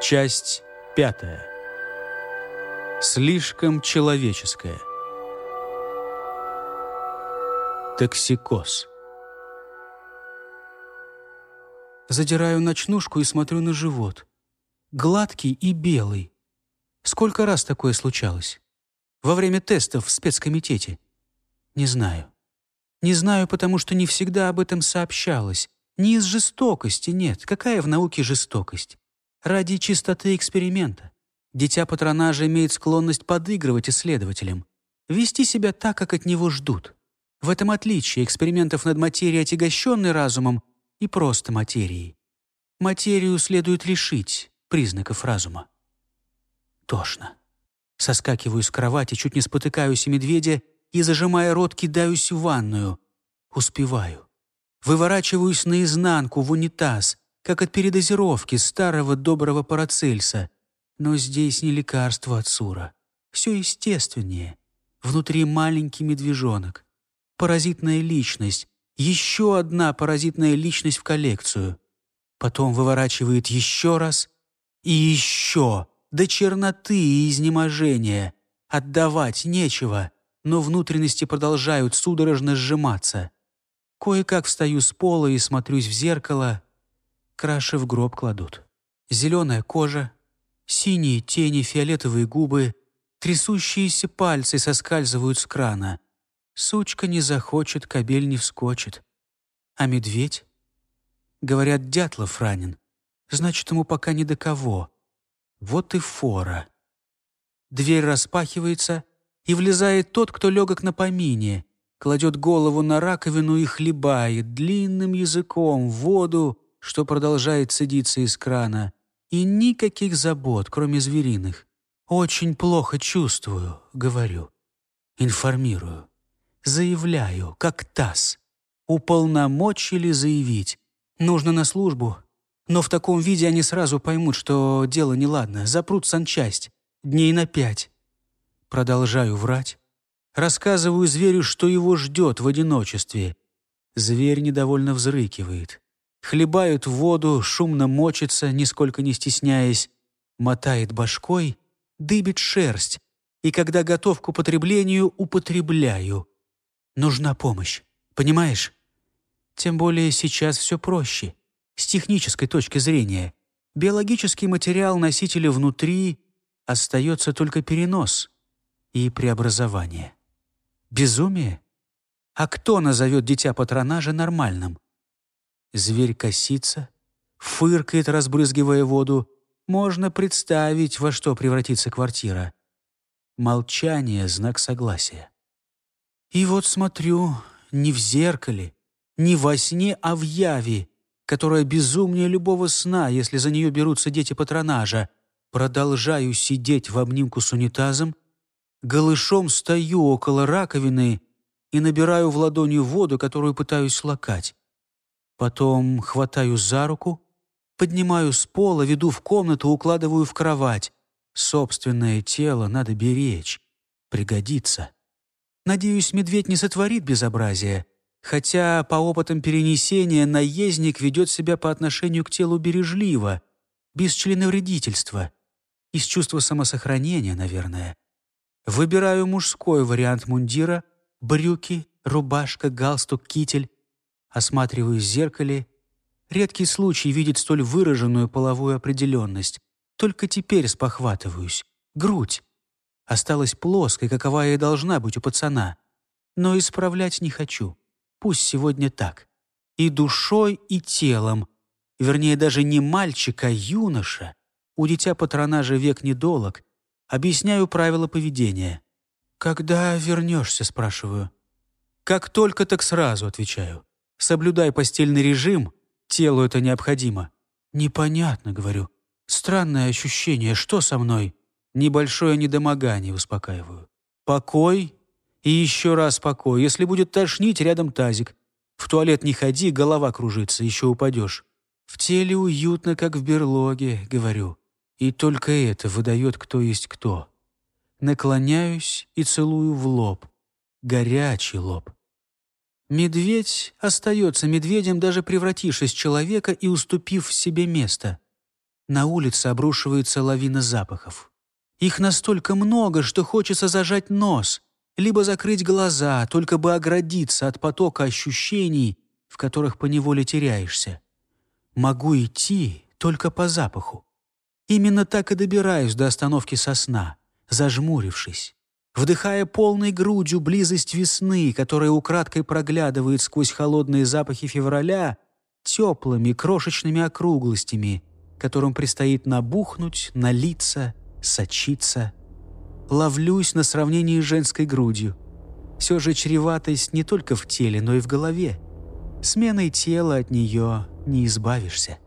Часть пятая. Слишком человеческое. Токсикоз. Задираю ночнушку и смотрю на живот. Гладкий и белый. Сколько раз такое случалось? Во время тестов в спецкомитете? Не знаю. Не знаю, потому что не всегда об этом сообщалось. Не из жестокости, нет. Какая в науке жестокость? Ради чистоты эксперимента. Дитя патронажа имеет склонность подыгрывать исследователям, вести себя так, как от него ждут. В этом отличие экспериментов над материей, отягощенной разумом, и просто материей. Материю следует лишить признаков разума. Тошно. Соскакиваю с кровати, чуть не спотыкаюсь и медведя и, зажимая рот, кидаюсь в ванную. Успеваю. Выворачиваюсь наизнанку в унитаз, как от передозировки старого доброго парацельса. Но здесь не лекарство от Сура. Все естественнее. Внутри маленький медвежонок. Паразитная личность. Еще одна паразитная личность в коллекцию. Потом выворачивает еще раз. И еще. До черноты и изнеможения. Отдавать нечего, но внутренности продолжают судорожно сжиматься. Кое-как встаю с пола и смотрюсь в зеркало — краши в гроб кладут. Зеленая кожа, синие тени, фиолетовые губы, трясущиеся пальцы соскальзывают с крана. Сучка не захочет, кобель не вскочит. А медведь? Говорят, Дятлов ранен. Значит, ему пока ни до кого. Вот и фора. Дверь распахивается, и влезает тот, кто легок на помине, кладет голову на раковину и хлебает длинным языком воду, что продолжает цедиться из крана, и никаких забот, кроме звериных. Очень плохо чувствую, говорю. Информирую. Заявляю, как ТАСС. Уполномочили заявить. Нужно на службу. Но в таком виде они сразу поймут, что дело неладно. Запрут санчасть. Дней на пять. Продолжаю врать. Рассказываю зверю, что его ждет в одиночестве. Зверь недовольно взрыкивает хлебают воду, шумно мочится, нисколько не стесняясь, мотает башкой, дыбит шерсть, и когда готов к употреблению, употребляю. Нужна помощь, понимаешь? Тем более сейчас все проще. С технической точки зрения. Биологический материал носителя внутри, остается только перенос и преобразование. Безумие? А кто назовет дитя патронажа нормальным? Зверь косится, фыркает, разбрызгивая воду. Можно представить, во что превратится квартира. Молчание — знак согласия. И вот смотрю, не в зеркале, не во сне, а в яви, которая безумнее любого сна, если за нее берутся дети патронажа. Продолжаю сидеть в обнимку с унитазом, голышом стою около раковины и набираю в ладони воду, которую пытаюсь лакать. Потом хватаю за руку, поднимаю с пола, веду в комнату, укладываю в кровать. Собственное тело надо беречь, пригодится. Надеюсь, медведь не сотворит безобразия, хотя по опытам перенесения наездник ведет себя по отношению к телу бережливо, без членовредительства, из чувства самосохранения, наверное. Выбираю мужской вариант мундира, брюки, рубашка, галстук, китель, Осматриваюсь в зеркале. Редкий случай видеть столь выраженную половую определенность. Только теперь спохватываюсь. Грудь. Осталась плоской, какова и должна быть у пацана. Но исправлять не хочу. Пусть сегодня так. И душой, и телом. Вернее, даже не мальчик, а юноша. У дитя патронажа век недолог. Объясняю правила поведения. «Когда вернешься?» — спрашиваю. «Как только, так сразу», — отвечаю. Соблюдай постельный режим, телу это необходимо». «Непонятно», — говорю. «Странное ощущение. Что со мной?» «Небольшое недомогание», — успокаиваю. «Покой и еще раз покой. Если будет тошнить, рядом тазик. В туалет не ходи, голова кружится, еще упадешь. В теле уютно, как в берлоге», — говорю. И только это выдает, кто есть кто. Наклоняюсь и целую в лоб. Горячий лоб. Медведь остается медведем, даже превратившись в человека и уступив себе место. На улице обрушивается лавина запахов. Их настолько много, что хочется зажать нос, либо закрыть глаза, только бы оградиться от потока ощущений, в которых поневоле теряешься. Могу идти только по запаху. Именно так и добираюсь до остановки сосна, зажмурившись, вдыхая полной грудью близость весны, которая украдкой проглядывает сквозь холодные запахи февраля теплыми крошечными округлостями, которым предстоит набухнуть, налиться, сочиться. Ловлюсь на сравнении с женской грудью. Все же чреватость не только в теле, но и в голове. Сменой тела от нее не избавишься.